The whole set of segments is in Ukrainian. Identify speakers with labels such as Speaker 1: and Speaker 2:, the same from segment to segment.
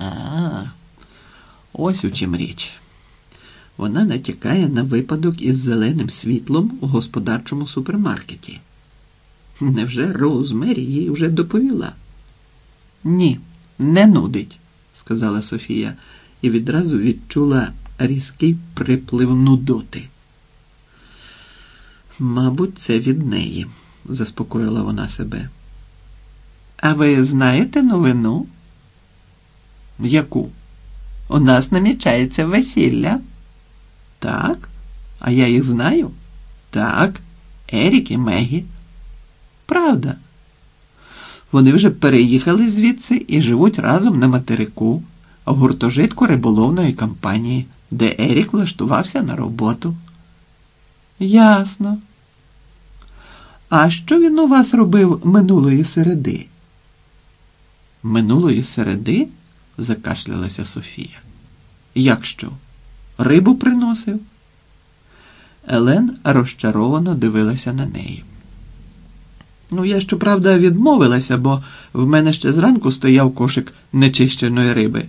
Speaker 1: А, ось у чим річ. Вона натякає на випадок із зеленим світлом у господарчому супермаркеті. Невже Роузмері їй вже доповіла? Ні, не нудить, сказала Софія і відразу відчула різкий приплив нудоти. Мабуть, це від неї, заспокоїла вона себе. А ви знаєте новину? Яку? У нас намічається весілля. Так? А я їх знаю? Так, Ерік і Мегі. Правда. Вони вже переїхали звідси і живуть разом на материку, в гуртожитку риболовної компанії, де Ерік влаштувався на роботу. Ясно. А що він у вас робив минулої середи? Минулої середи? Закашлялася Софія. Як що? Рибу приносив? Елен розчаровано дивилася на неї. Ну, я щоправда відмовилася, бо в мене ще зранку стояв кошик нечищеної риби.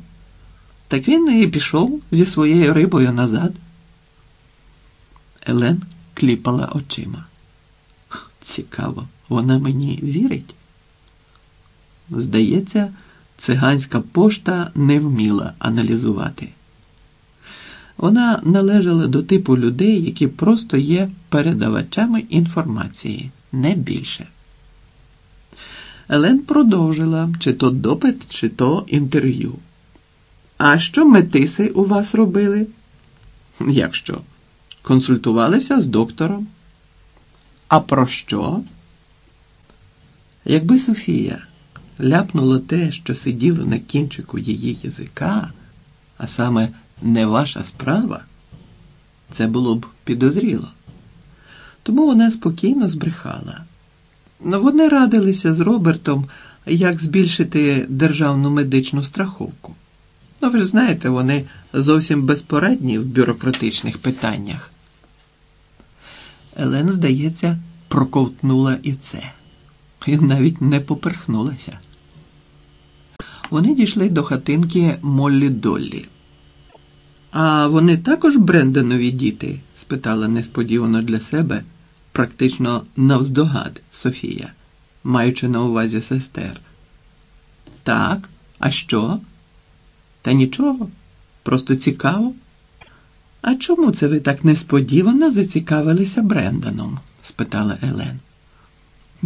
Speaker 1: Так він і пішов зі своєю рибою назад. Елен кліпала очима. Цікаво, вона мені вірить? Здається, циганська пошта не вміла аналізувати. Вона належала до типу людей, які просто є передавачами інформації, не більше. Елен продовжила чи то допит, чи то інтерв'ю. А що метиси у вас робили? Як що? Консультувалися з доктором. А про що? Якби Софія ляпнула те, що сиділо на кінчику її язика, а саме не ваша справа, це було б підозріло. Тому вона спокійно збрехала. Вони радилися з Робертом, як збільшити державну медичну страховку. Ну, ви ж знаєте, вони зовсім безпорадні в бюрократичних питаннях. Елен, здається, проковтнула і це, і навіть не поперхнулася. Вони дійшли до хатинки Моллі Доллі. А вони також Бренденові діти? спитала несподівано для себе, практично навздогад Софія, маючи на увазі сестер. Так, а що? Та нічого, просто цікаво. А чому це ви так несподівано зацікавилися Бренданом? спитала Елен.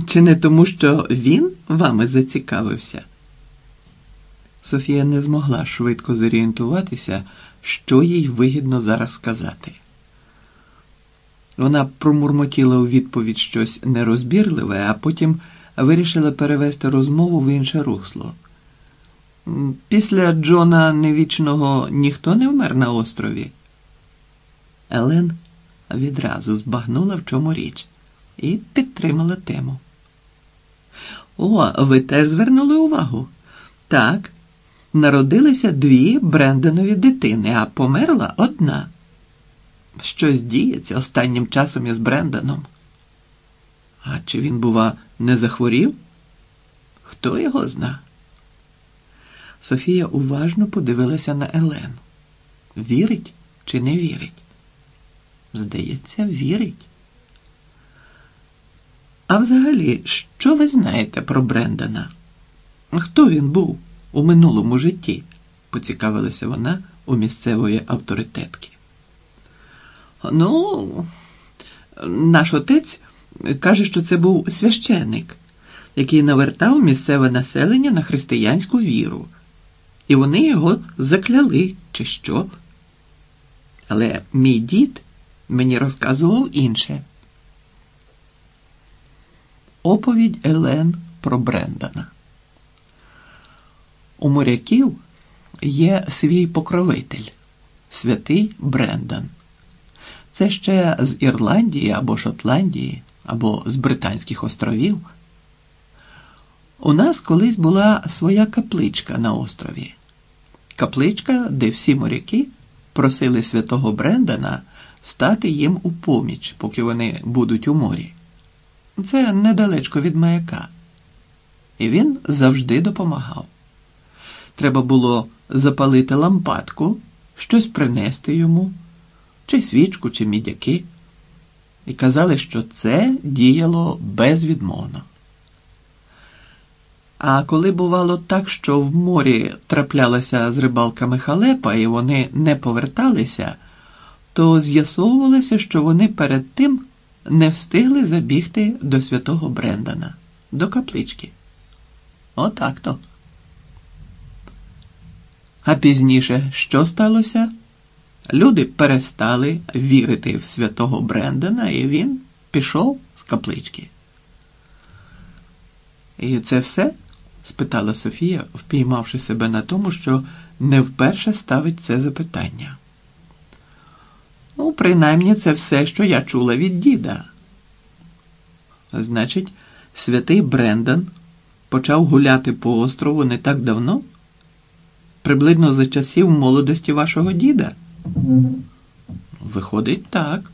Speaker 1: Чи не тому, що він вами зацікавився? Софія не змогла швидко зорієнтуватися, що їй вигідно зараз сказати. Вона промурмотіла у відповідь щось нерозбірливе, а потім вирішила перевести розмову в інше русло. Після Джона Невічного ніхто не вмер на острові. Елен відразу збагнула, в чому річ, і підтримала тему. О, ви теж звернули увагу? Так, народилися дві Бренденові дитини, а померла одна. Щось діється останнім часом із Брендоном. А чи він, бува, не захворів? Хто його зна? Софія уважно подивилася на Елен. Вірить чи не вірить? Здається, вірить. А взагалі, що ви знаєте про Брендана? Хто він був у минулому житті? поцікавилася вона у місцевої авторитетки. Ну, наш отець каже, що це був священник, який навертав місцеве населення на християнську віру, і вони його закляли, чи що. Але мій дід мені розказував інше. Оповідь Елен про Брендана. У моряків є свій покровитель, святий Брендан. Це ще з Ірландії або Шотландії, або з Британських островів. У нас колись була своя капличка на острові. Капличка, де всі моряки просили святого Брендана стати їм у поміч, поки вони будуть у морі. Це недалечко від маяка. І він завжди допомагав. треба було запалити лампадку, щось принести йому, чи свічку, чи мідяки. І казали, що це діяло безвідмовно. А коли бувало так, що в морі траплялася з рибалками халепа і вони не поверталися, то з'ясовувалося, що вони перед тим не встигли забігти до святого Брендана, до каплички. Отак то. А пізніше що сталося? Люди перестали вірити в святого Брендана, і він пішов з каплички. І це все? спитала Софія, впіймавши себе на тому, що не вперше ставить це запитання. Ну, принаймні, це все, що я чула від діда. Значить, святий Брендан почав гуляти по острову не так давно? Приблизно за часів молодості вашого діда? Виходить, так.